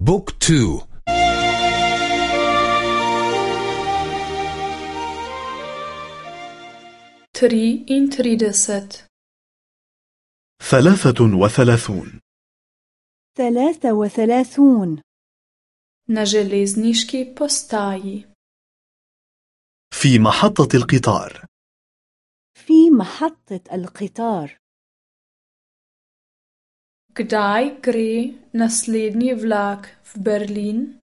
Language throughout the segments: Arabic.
Book two. Triintrideset ثلاثة وثلاثون. ثلاثة وثلاثون. Na železniški postaji في محطة القطار. في محطة القطار. Kdaj gre naslednji vlak v Berlin?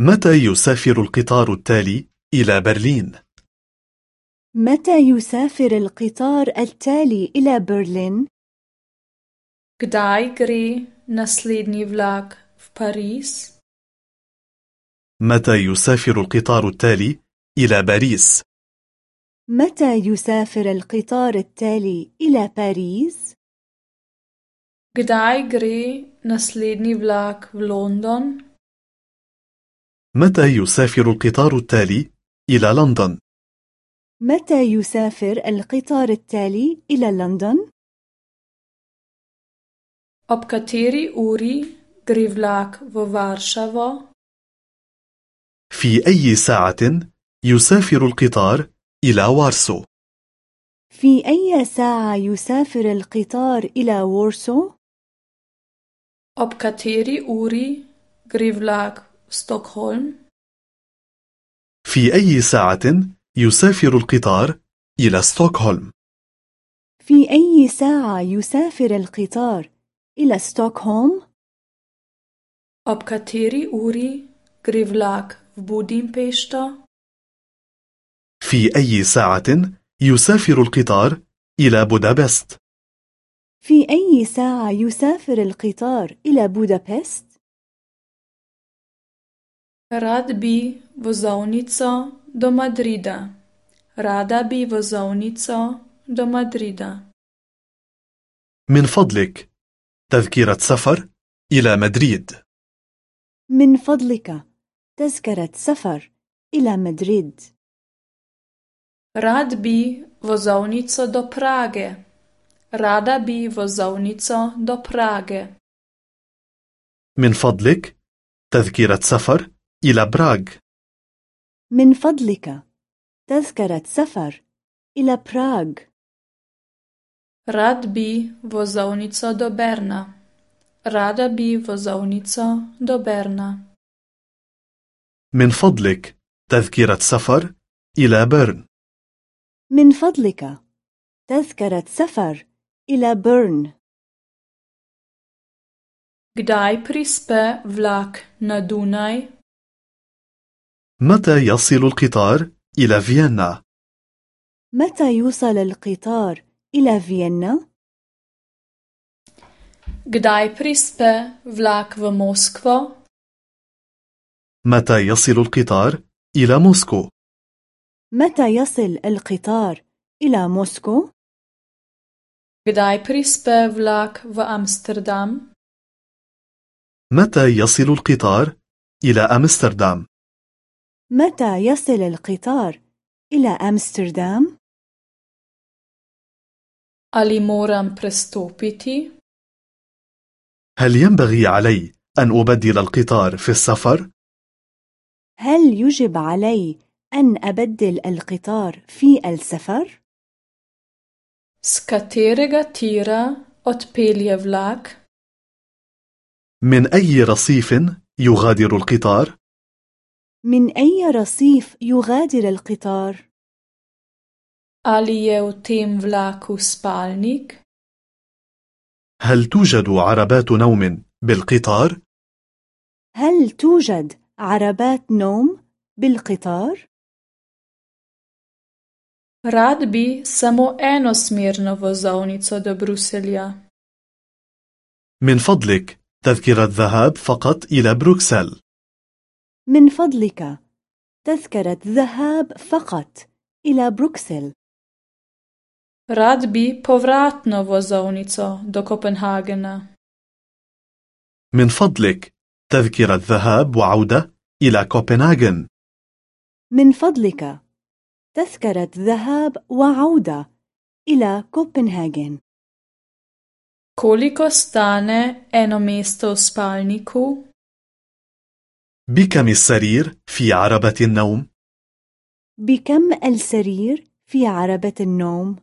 متى يسافر القطار التالي إلى برلين؟ متى يسافر القطار التالي إلى برلين؟ Kdaj gre naslednji vlak v Pariz? متى يسافر القطار التالي إلى باريس؟ متى يسافر القطار التالي إلى باريس؟ Kdaj gre naslednji vlak v London? متى يسافر القطار التالي إلى لندن؟ متى يسافر القطار التالي إلى لندن؟ Ob kateri uri gre vlak v Varšavo? في أي ساعة يسافر القطار إلى وارسو؟ في أي ساعة يسافر القطار إلى وورسو؟ Ob kateri uri gre vlak v Stockholm? في أي ساعة يسافر القطار إلى ستوكهولم؟ في أي ساعة يسافر القطار إلى ستوكهولم؟ Ob kateri uri gre vlak v Budimpešto? في أي ساعة يسافر القطار إلى بودابست؟ في أي ساعة يسافر القطار إلى بودابست؟ Rad bi vozovnico do Madrida. Rada bi vozovnico do Madrida. من فضلك تذكرة سفر إلى مدريد من فضلك تذكرة سفر إلى مدريد Rad bi vozovnico do Prage. Rada bi vozovnico do Prage. من فضلك تذكرة سفر إلى براغ من فضلك تذكرة سفر إلى براغ Rad bi vozovnico do Berna. Rada bi vozovnico do Berna. من فضلك تذكرة سفر إلى بيرن من فضلك تذكرة سفر إلى بيرن Kdaj prispe vlak na Dunaj? متى يصل القطار إلى فيينا؟ متى يوصل القطار إلى فيينا؟ Kdaj prispe vlak v Moskvo? متى يصل القطار إلى موسكو؟ متى يصل القطار إلى موسكو؟ Kdaj prispe vlak v Amsterdam? متى يصل القطار إلى أمستردام؟ متى يصل القطار إلى أمستردام؟ Ali moram prestopiti? هل ينبغي علي أن أبدل القطار في السفر؟ هل يجب علي أن أبدل القطار في السفر؟ Z katerega tira odpelje vlak? من أي رصيف يغادر القطار؟ من أي رصيف يغادر القطار؟ Ali je v tem vlaku spalnik? هل توجد عربات نوم بالقطار؟ هل توجد عربات نوم بالقطار؟ Rad bi samo enosmerno vozovnico do Bruselja. من فضلك تذكرة ذهاب فقط إلى بروكسل من فضلك تذكرة ذهاب فقط إلى بروكسل Rad bi povratno vozovnico do Kopenhagena. من فضلك تذكرة ذهاب وعودة إلى كوبنهاغن من فضلك تذكرة ذهاب وعودة إلى كوبنهاغن Koliko stane eno mesto v spalniku? بكم السرير في عربة النوم؟ بكم السرير في عربة النوم؟